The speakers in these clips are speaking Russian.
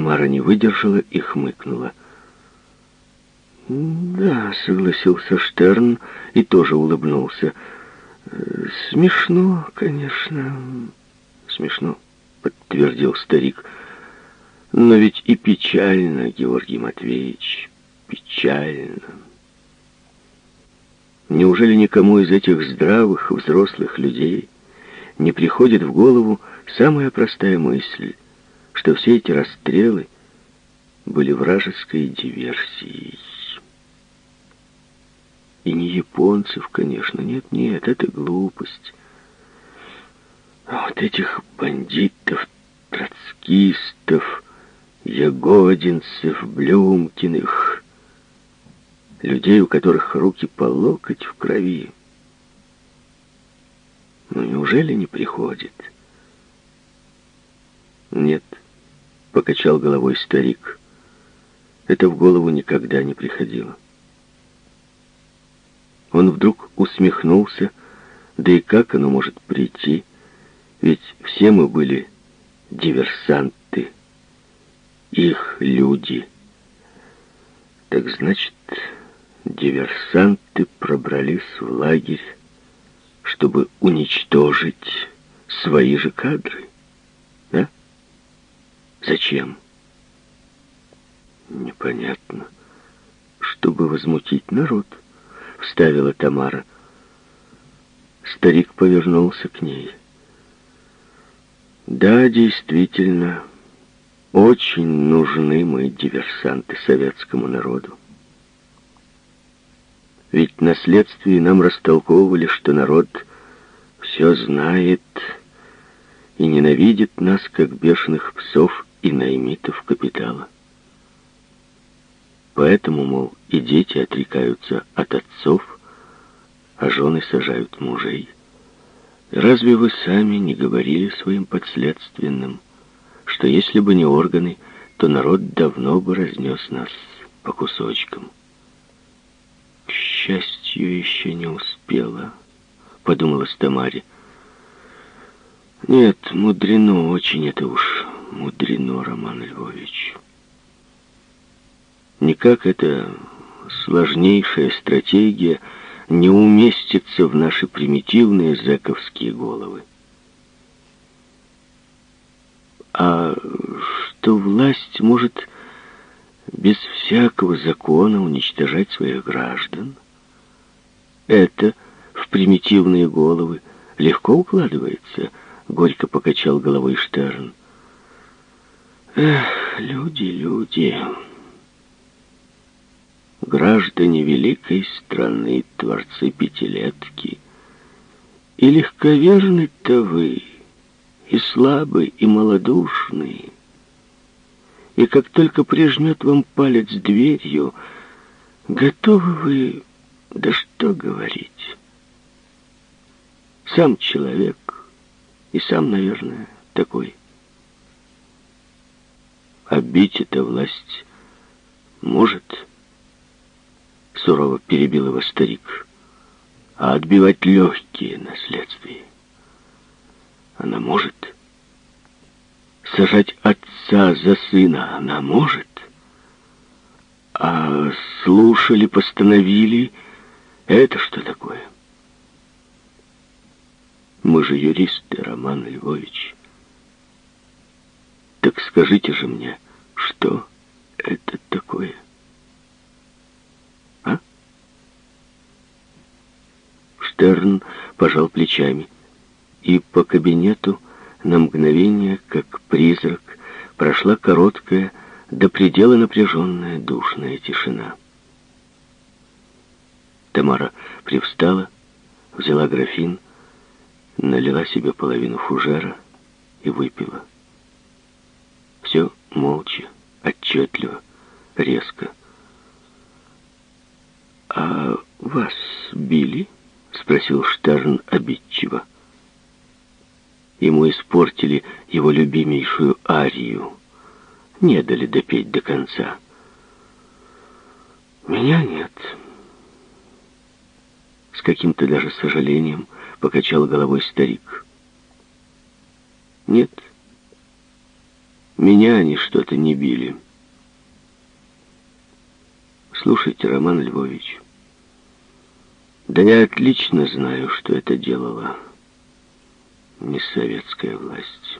Тамара не выдержала и хмыкнула. «Да», — согласился Штерн и тоже улыбнулся. «Смешно, конечно». «Смешно», — подтвердил старик. «Но ведь и печально, Георгий Матвеевич, печально». Неужели никому из этих здравых, взрослых людей не приходит в голову самая простая мысль, что все эти расстрелы были вражеской диверсией? И не японцев, конечно, нет-нет, это глупость. А вот этих бандитов, троцкистов, ягодинцев, блюмкиных, людей, у которых руки по локоть в крови. Ну, неужели не приходит? Нет, покачал головой старик. Это в голову никогда не приходило. Он вдруг усмехнулся, да и как оно может прийти? Ведь все мы были диверсанты, их люди. Так значит, диверсанты пробрались в лагерь, чтобы уничтожить свои же кадры. Зачем? Непонятно. Чтобы возмутить народ вставила Тамара. Старик повернулся к ней. Да, действительно, очень нужны мы, диверсанты, советскому народу. Ведь на следствии нам растолковывали, что народ все знает и ненавидит нас, как бешеных псов и наймитов капитала. Поэтому, мол, и дети отрекаются от отцов, а жены сажают мужей. Разве вы сами не говорили своим подследственным, что если бы не органы, то народ давно бы разнес нас по кусочкам? К счастью, еще не успела, подумала Стамари. Нет, мудрено очень это уж, мудрено, Роман Львович. Никак эта сложнейшая стратегия не уместится в наши примитивные зэковские головы. А что власть может без всякого закона уничтожать своих граждан, это в примитивные головы легко укладывается, горько покачал головой Штерн. Люди, люди граждане великой страны, творцы пятилетки. И легковерны-то вы, и слабый, и малодушный. И как только прижмет вам палец дверью, готовы вы, да что говорить. Сам человек, и сам, наверное, такой. А бить эта власть может сурово перебил его старик, а отбивать легкие наследствия. Она может. Сажать отца за сына она может. А слушали, постановили, это что такое? Мы же юристы, Роман Львович. Так скажите же мне, что это такое? Штерн пожал плечами, и по кабинету на мгновение, как призрак, прошла короткая, до предела напряженная душная тишина. Тамара привстала, взяла графин, налила себе половину фужера и выпила. Все молча, отчетливо, резко. «А вас били?» — спросил Штерн обидчиво. Ему испортили его любимейшую арию. Не дали допеть до конца. «Меня нет». С каким-то даже сожалением покачал головой старик. «Нет, Меня они что-то не били. Слушайте, Роман Львович, да я отлично знаю, что это делала не советская власть.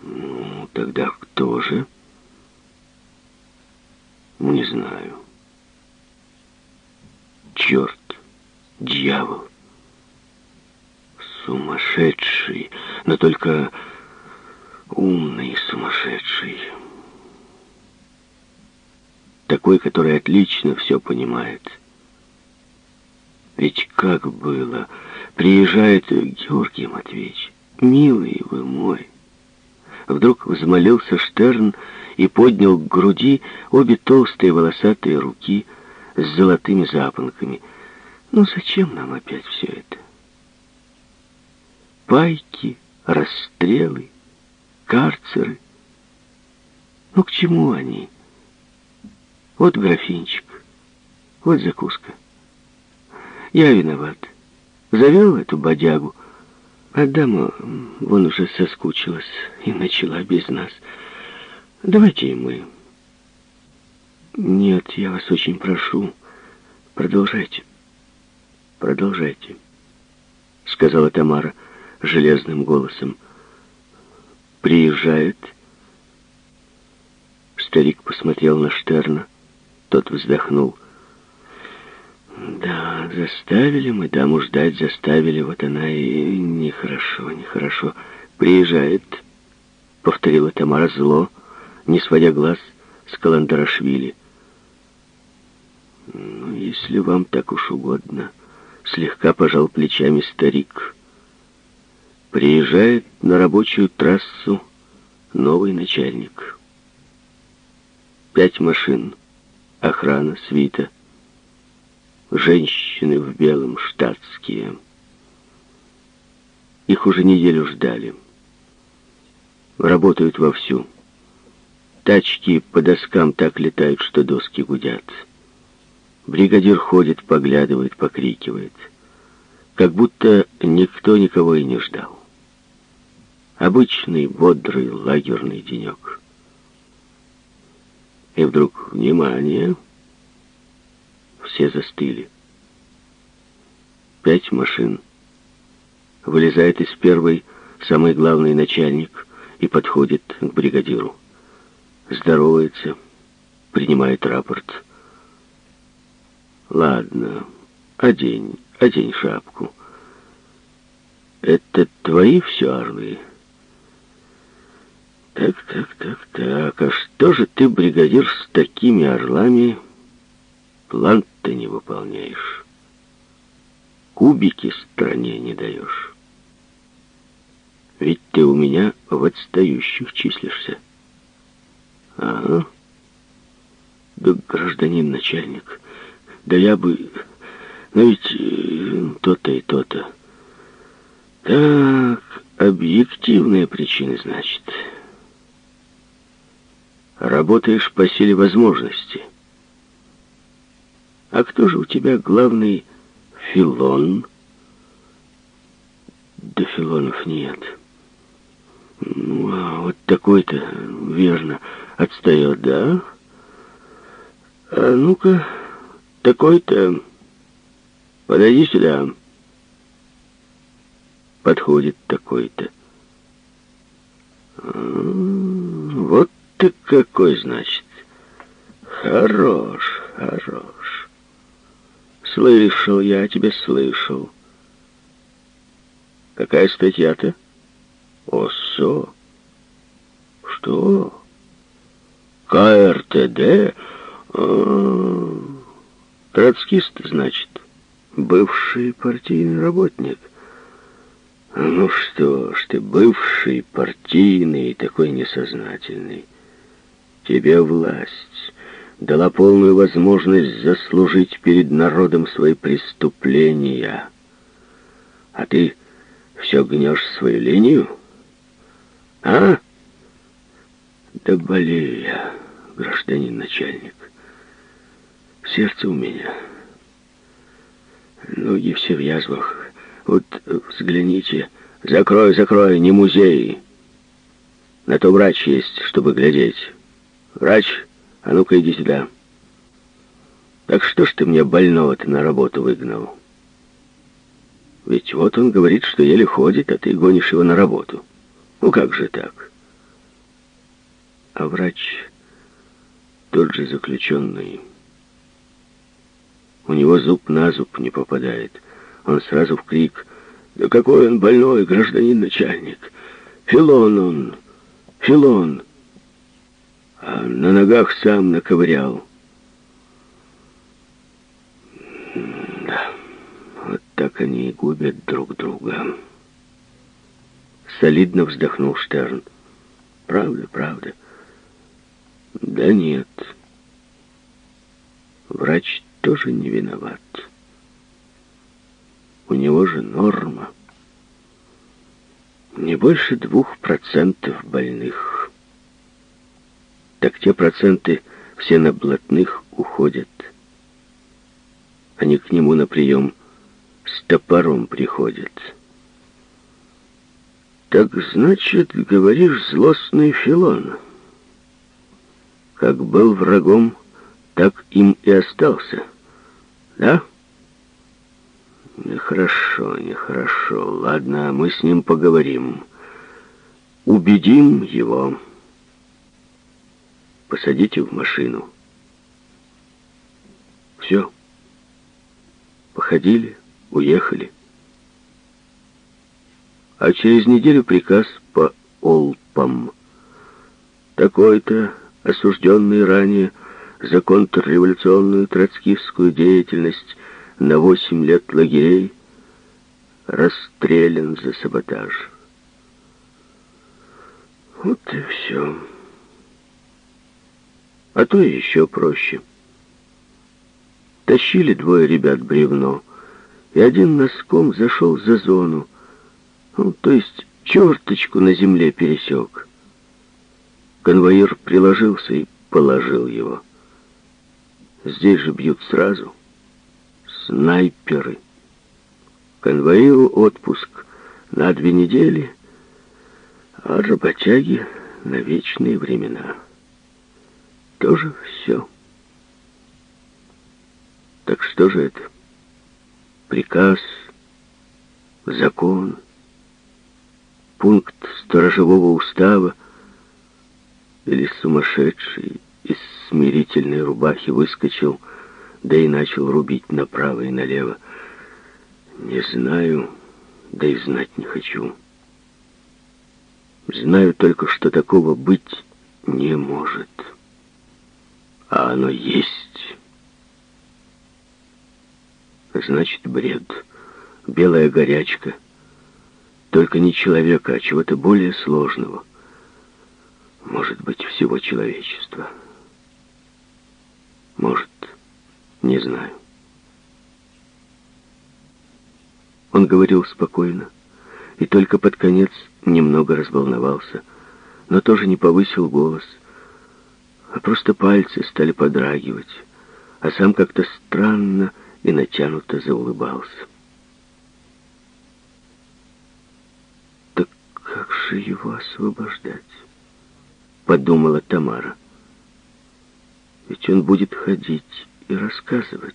Ну, тогда кто же? Не знаю. Черт, дьявол, сумасшедший, но только умный сумасшедший. Такой, который отлично все понимает. Ведь как было, приезжает Георгий Матвеевич, милый вы мой. Вдруг взмолился Штерн и поднял к груди обе толстые волосатые руки с золотыми запонками. Ну зачем нам опять все это? Пайки, расстрелы, карцеры. Ну к чему они? Вот графинчик, вот закуска. Я виноват. Завел эту бодягу, а дама вон уже соскучилась и начала без нас. Давайте и мы. Нет, я вас очень прошу, продолжайте. Продолжайте, сказала Тамара железным голосом. Приезжает. Старик посмотрел на Штерна. Тот вздохнул. Да, заставили мы даму ждать, заставили. Вот она и нехорошо, нехорошо. Приезжает, повторила Тамара зло, не сводя глаз с Каландарашвили. Ну, если вам так уж угодно, слегка пожал плечами старик. Приезжает на рабочую трассу новый начальник. Пять машин, охрана, свита — женщины в белом, штатские. Их уже неделю ждали. Работают вовсю. Тачки по доскам так летают, что доски гудят. Бригадир ходит, поглядывает, покрикивает. Как будто никто никого и не ждал. Обычный, бодрый, лагерный денек. И вдруг, внимание, все застыли. Пять машин. Вылезает из первой самый главный начальник и подходит к бригадиру. Здоровается, принимает рапорт. Ладно, одень, одень шапку. Это твои все орлы? Так, так, так, так. А что же ты, бригадир, с такими орлами план ты не выполняешь. Кубики стране не даешь. Ведь ты у меня в отстающих числишься. Ага. Да, гражданин начальник, да я бы... Но ведь э, то-то и то-то. Так, объективные причины, значит. Работаешь по силе возможности. А кто же у тебя главный филон? Да филонов нет. Ну, а вот такой-то, верно, отстает, да? А ну-ка, такой-то, подойди сюда. Подходит такой-то. А, вот ты какой, значит. Хорош, хорош. Слышал я тебя, слышал. Какая статья-то? ОСО. Что? КРТД? А, троцкист, значит. Бывший партийный работник. Ну что ж ты, бывший партийный такой несознательный. Тебе власть дала полную возможность заслужить перед народом свои преступления. А ты все гнешь свою линию? А? Да болею я, гражданин начальник. Сердце у меня. Ноги все в язвах. Вот взгляните. Закрой, закрой, не музей. На то врач есть, чтобы глядеть. Врач, а ну-ка иди сюда. Так что ж ты мне больного-то на работу выгнал? Ведь вот он говорит, что еле ходит, а ты гонишь его на работу. Ну как же так? А врач тот же заключенный. У него зуб на зуб не попадает. Он сразу в крик. «Да какой он больной, гражданин начальник! Филон он! Филон!» На ногах сам наковырял. Да, вот так они и губят друг друга. Солидно вздохнул Штерн. Правда, правда. Да нет. Врач тоже не виноват. У него же норма. Не больше двух процентов больных. Так те проценты все на блатных уходят. Они к нему на прием с топором приходят. Так значит, говоришь, злостный Филон. Как был врагом, так им и остался. Да? Нехорошо, нехорошо. Ладно, мы с ним поговорим. Убедим его. Посадите в машину. Все. Походили, уехали. А через неделю приказ по Олпам. Такой-то осужденный ранее за контрреволюционную троцкистскую деятельность на восемь лет лагерей, расстрелян за саботаж. Вот и все. А то еще проще. Тащили двое ребят бревно, и один носком зашел за зону, ну, то есть черточку на земле пересек. Конвоир приложился и положил его. Здесь же бьют сразу. Снайперы. Конвоиру отпуск на две недели, а работяги на вечные времена. Тоже все. Так что же это? Приказ, закон, пункт сторожевого устава, или сумасшедший из смирительной рубахи выскочил, да и начал рубить направо и налево. Не знаю, да и знать не хочу. Знаю только, что такого быть не может. А оно есть. Значит, бред, белая горячка. Только не человека, а чего-то более сложного — может быть, всего человечества. Может, не знаю. Он говорил спокойно и только под конец немного разволновался, но тоже не повысил голос, а просто пальцы стали подрагивать, а сам как-то странно и натянуто заулыбался. Так как же его освобождать? подумала Тамара. Ведь он будет ходить и рассказывать.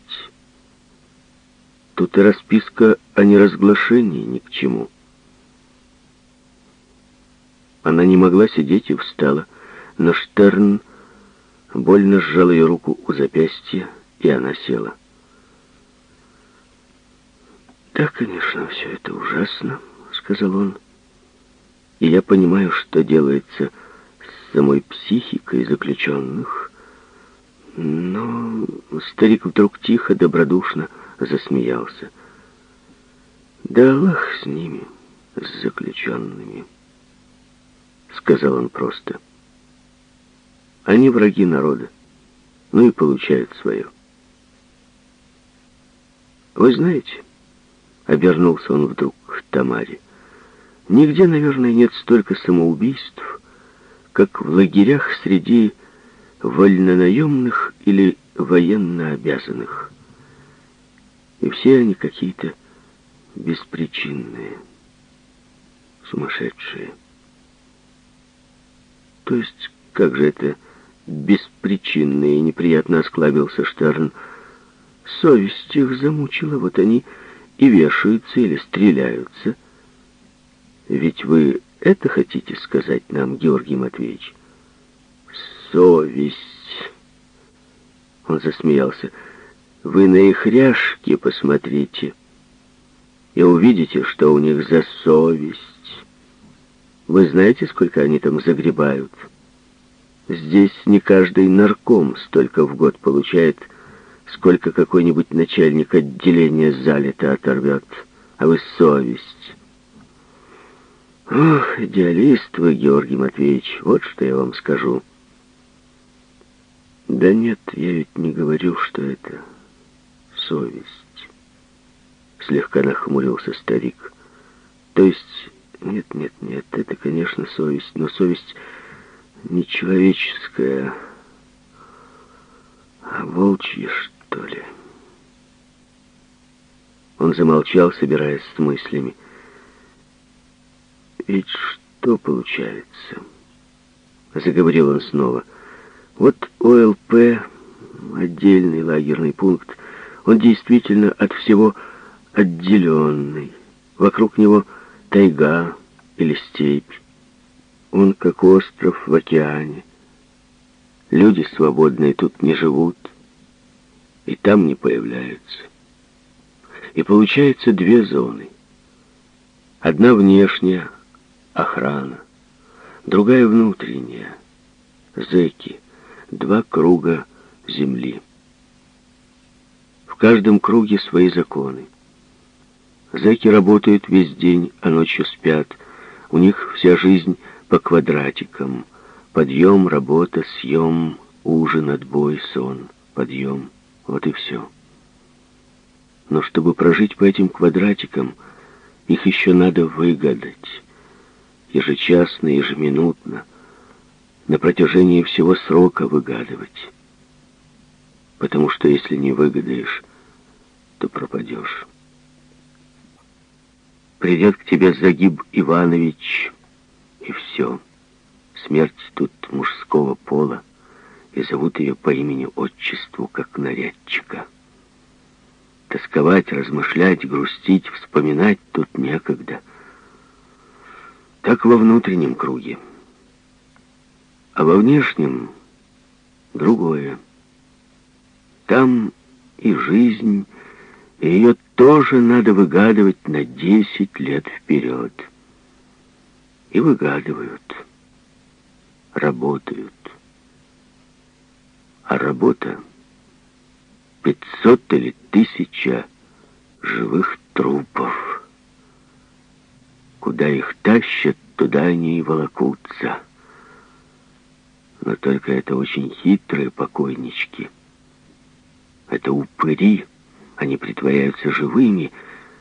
Тут и расписка о неразглашении ни к чему. Она не могла сидеть и встала, но Штерн больно сжал ее руку у запястья, и она села. «Да, конечно, все это ужасно», — сказал он. «И я понимаю, что делается самой психикой заключенных. Но старик вдруг тихо, добродушно засмеялся. «Да Аллах с ними, с заключенными», — сказал он просто. «Они враги народа, ну и получают свое». «Вы знаете...» — обернулся он вдруг к Тамаре. «Нигде, наверное, нет столько самоубийств, как в лагерях среди вольнонаемных или военнообязанных. И все они какие-то беспричинные, сумасшедшие. То есть, как же это беспричинно и неприятно осклабился Штерн. Совесть их замучила, вот они и вешаются или стреляются. Ведь вы это хотите сказать нам, Георгий Матвеевич? Совесть. Он засмеялся. Вы на их ряжки посмотрите и увидите, что у них за совесть. Вы знаете, сколько они там загребают? Здесь не каждый нарком столько в год получает, сколько какой-нибудь начальник отделения залито оторвет. А вы совесть. Ох, идеалист вы, Георгий Матвеевич, вот что я вам скажу. Да нет, я ведь не говорю, что это совесть. Слегка нахмурился старик. То есть, нет, нет, нет, это, конечно, совесть, но совесть не человеческая, а волчья, что ли. Он замолчал, собираясь с мыслями. Ведь что получается? Заговорил он снова. Вот ОЛП, отдельный лагерный пункт, он действительно от всего отделенный. Вокруг него тайга или степь. Он как остров в океане. Люди свободные тут не живут и там не появляются. И получается две зоны. Одна внешняя, охрана, другая внутренняя, зэки, два круга земли. В каждом круге свои законы. Зэки работают весь день, а ночью спят. У них вся жизнь по квадратикам. Подъем, работа, съем, ужин, отбой, сон, подъем. Вот и все. Но чтобы прожить по этим квадратикам, их еще надо выгадать ежечасно, ежеминутно, на протяжении всего срока выгадывать. Потому что если не выгадаешь, то пропадешь. Придет к тебе Загиб Иванович, и все. Смерть тут мужского пола, и зовут ее по имени-отчеству, как нарядчика. Тосковать, размышлять, грустить, вспоминать тут некогда — так во внутреннем круге. А во внешнем другое. Там и жизнь, и ее тоже надо выгадывать на десять лет вперед. И выгадывают, работают. А работа — пятьсот или тысяча живых трупов. Куда их тащат, туда они и волокутся. Но только это очень хитрые покойнички. Это упыри, они притворяются живыми,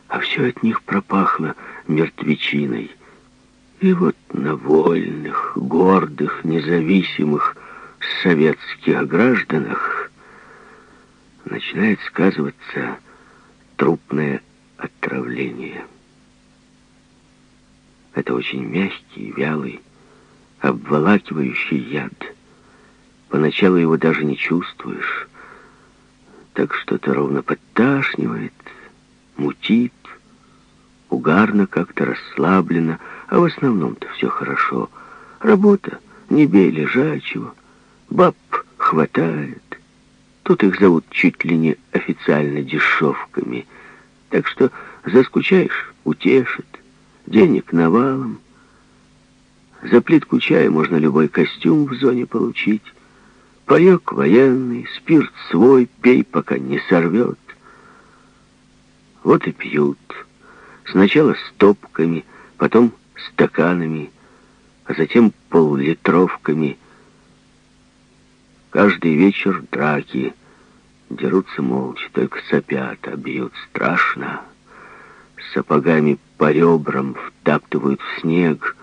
а все от них пропахло мертвечиной. И вот на вольных, гордых, независимых советских гражданах начинает сказываться трупное отравление. Это очень мягкий, вялый, обволакивающий яд. Поначалу его даже не чувствуешь. Так что-то ровно подташнивает, мутит, угарно как-то расслаблено, а в основном-то все хорошо. Работа, не бей лежачего, баб хватает. Тут их зовут чуть ли не официально дешевками. Так что заскучаешь — утешит. Денег навалом. За плитку чая можно любой костюм в зоне получить. Паек военный, спирт свой, пей, пока не сорвет. Вот и пьют. Сначала стопками, потом стаканами, а затем поллитровками. Каждый вечер драки. Дерутся молча, только сопят, а бьют страшно сапогами по ребрам втаптывают в снег.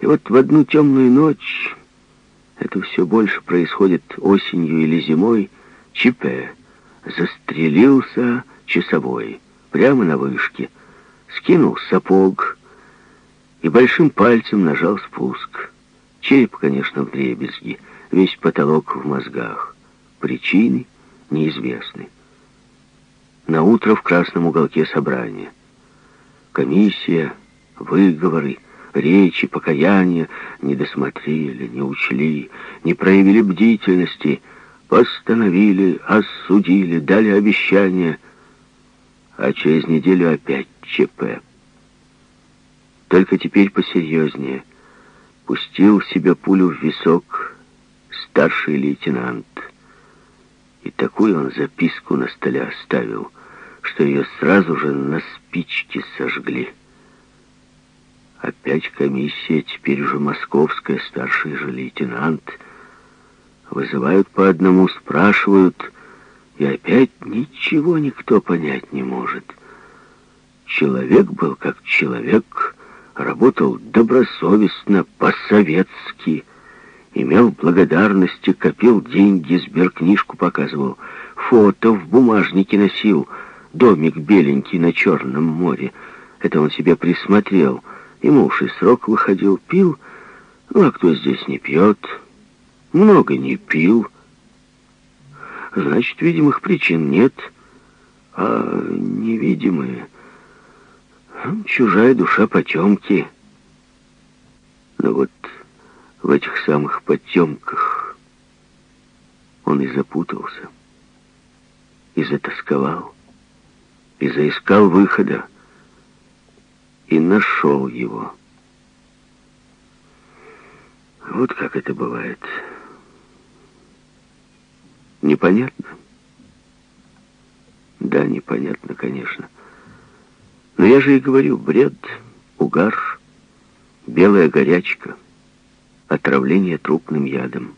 И вот в одну темную ночь, это все больше происходит осенью или зимой, Чипе застрелился часовой прямо на вышке, скинул сапог и большим пальцем нажал спуск. Череп, конечно, в дребезги, весь потолок в мозгах. Причины неизвестны. На утро в красном уголке собрания. Комиссия, выговоры, речи, покаяния не досмотрели, не учли, не проявили бдительности, постановили, осудили, дали обещание, а через неделю опять ЧП. Только теперь посерьезнее. Пустил себе пулю в висок старший лейтенант. И такую он записку на столе оставил, что ее сразу же на спичке сожгли. Опять комиссия, теперь уже московская, старший же лейтенант. Вызывают по одному, спрашивают, и опять ничего никто понять не может. Человек был как человек, работал добросовестно, по-советски, имел благодарности, копил деньги, сберкнижку показывал, фото в бумажнике носил, домик беленький на Черном море. Это он себе присмотрел — Ему уж и срок выходил, пил. Ну, а кто здесь не пьет? Много не пил. Значит, видимых причин нет, а невидимые. Чужая душа потемки. Но вот в этих самых потемках он и запутался, и затасковал, и заискал выхода и нашел его. Вот как это бывает. Непонятно? Да, непонятно, конечно. Но я же и говорю, бред, угар, белая горячка, отравление трупным ядом.